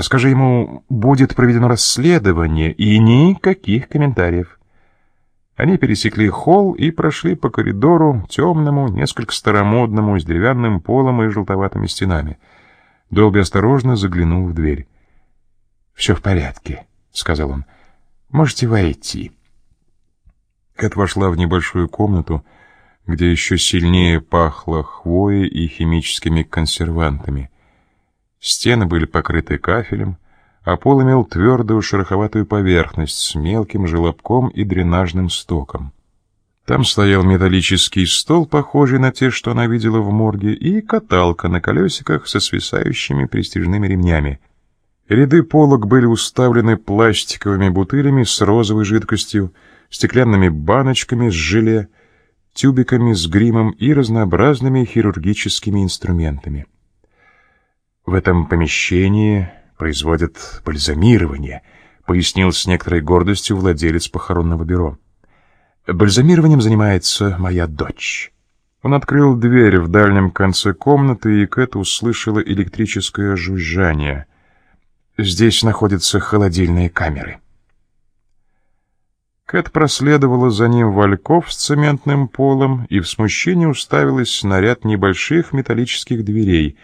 Скажи ему, будет проведено расследование и никаких комментариев. Они пересекли холл и прошли по коридору, темному, несколько старомодному, с деревянным полом и желтоватыми стенами. Долби осторожно заглянул в дверь. «Все в порядке», — сказал он. «Можете войти». Кэт вошла в небольшую комнату, где еще сильнее пахло хвоей и химическими консервантами. Стены были покрыты кафелем, а пол имел твердую шероховатую поверхность с мелким желобком и дренажным стоком. Там стоял металлический стол, похожий на те, что она видела в морге, и каталка на колесиках со свисающими престижными ремнями. Ряды полок были уставлены пластиковыми бутылями с розовой жидкостью, стеклянными баночками с желе, тюбиками с гримом и разнообразными хирургическими инструментами. В этом помещении производят бальзамирование, пояснил с некоторой гордостью владелец похоронного бюро. Бальзамированием занимается моя дочь. Он открыл дверь в дальнем конце комнаты, и Кэт услышала электрическое жужжание. Здесь находятся холодильные камеры. Кэт проследовала за ним в альков с цементным полом и в смущении уставилась на ряд небольших металлических дверей,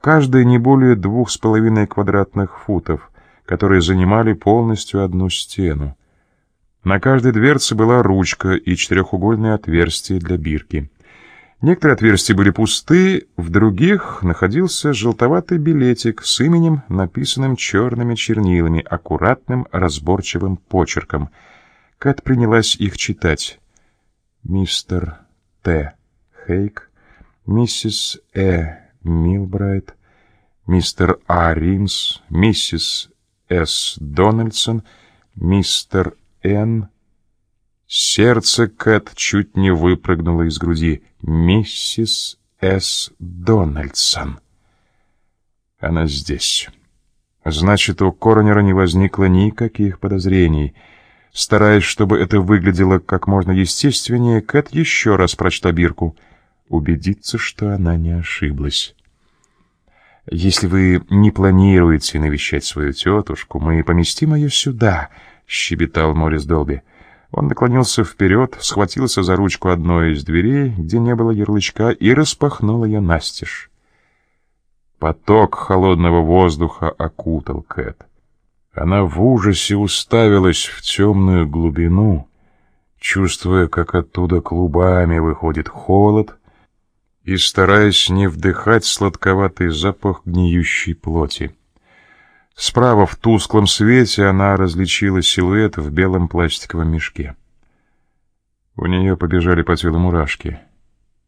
каждая не более двух с половиной квадратных футов, которые занимали полностью одну стену. На каждой дверце была ручка и четырехугольное отверстие для бирки. Некоторые отверстия были пусты, в других находился желтоватый билетик с именем, написанным черными чернилами, аккуратным разборчивым почерком — Кэт принялась их читать. Мистер Т. Хейк, миссис Э. Милбрайт, мистер А. Римс, миссис С. Дональдсон, мистер Н. Сердце Кэт чуть не выпрыгнуло из груди. Миссис С. Дональдсон. Она здесь. Значит, у коронера не возникло никаких подозрений — Стараясь, чтобы это выглядело как можно естественнее, Кэт еще раз прочла бирку. Убедиться, что она не ошиблась. «Если вы не планируете навещать свою тетушку, мы поместим ее сюда», — щебетал Морис Долби. Он наклонился вперед, схватился за ручку одной из дверей, где не было ярлычка, и распахнул ее настежь. Поток холодного воздуха окутал Кэт. Она в ужасе уставилась в темную глубину, чувствуя, как оттуда клубами выходит холод, и стараясь не вдыхать сладковатый запах гниющей плоти. Справа в тусклом свете она различила силуэт в белом пластиковом мешке. У нее побежали по телу мурашки.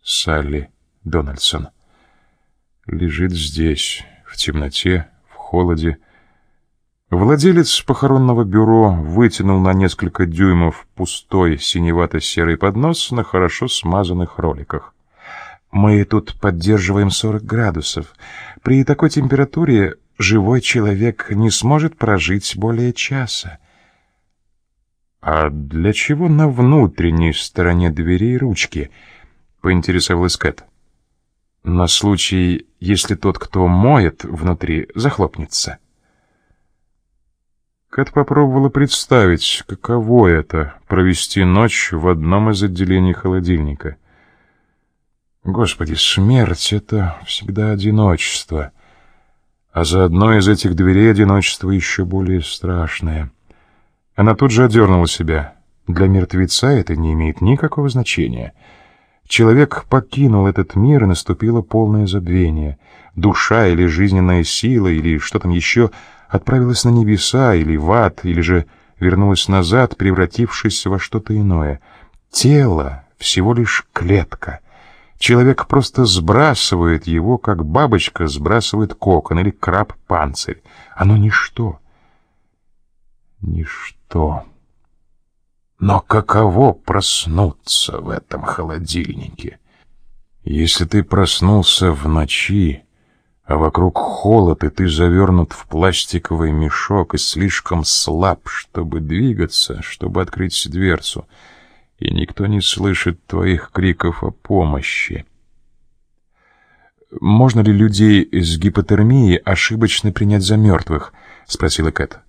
Салли Дональдсон. Лежит здесь, в темноте, в холоде, Владелец похоронного бюро вытянул на несколько дюймов пустой синевато-серый поднос на хорошо смазанных роликах. «Мы тут поддерживаем 40 градусов. При такой температуре живой человек не сможет прожить более часа». «А для чего на внутренней стороне дверей ручки?» — поинтересовалась Кэт. «На случай, если тот, кто моет внутри, захлопнется». Кэт попробовала представить, каково это — провести ночь в одном из отделений холодильника. Господи, смерть — это всегда одиночество. А за одной из этих дверей одиночество еще более страшное. Она тут же одернула себя. Для мертвеца это не имеет никакого значения. Человек покинул этот мир, и наступило полное забвение. Душа или жизненная сила, или что там еще — отправилась на небеса или в ад, или же вернулась назад, превратившись во что-то иное. Тело — всего лишь клетка. Человек просто сбрасывает его, как бабочка сбрасывает кокон или краб-панцирь. Оно ничто. Ничто. Но каково проснуться в этом холодильнике? Если ты проснулся в ночи, а вокруг холод, и ты завернут в пластиковый мешок и слишком слаб, чтобы двигаться, чтобы открыть дверцу, и никто не слышит твоих криков о помощи. «Можно ли людей с гипотермией ошибочно принять за мертвых?» — спросила Кэт.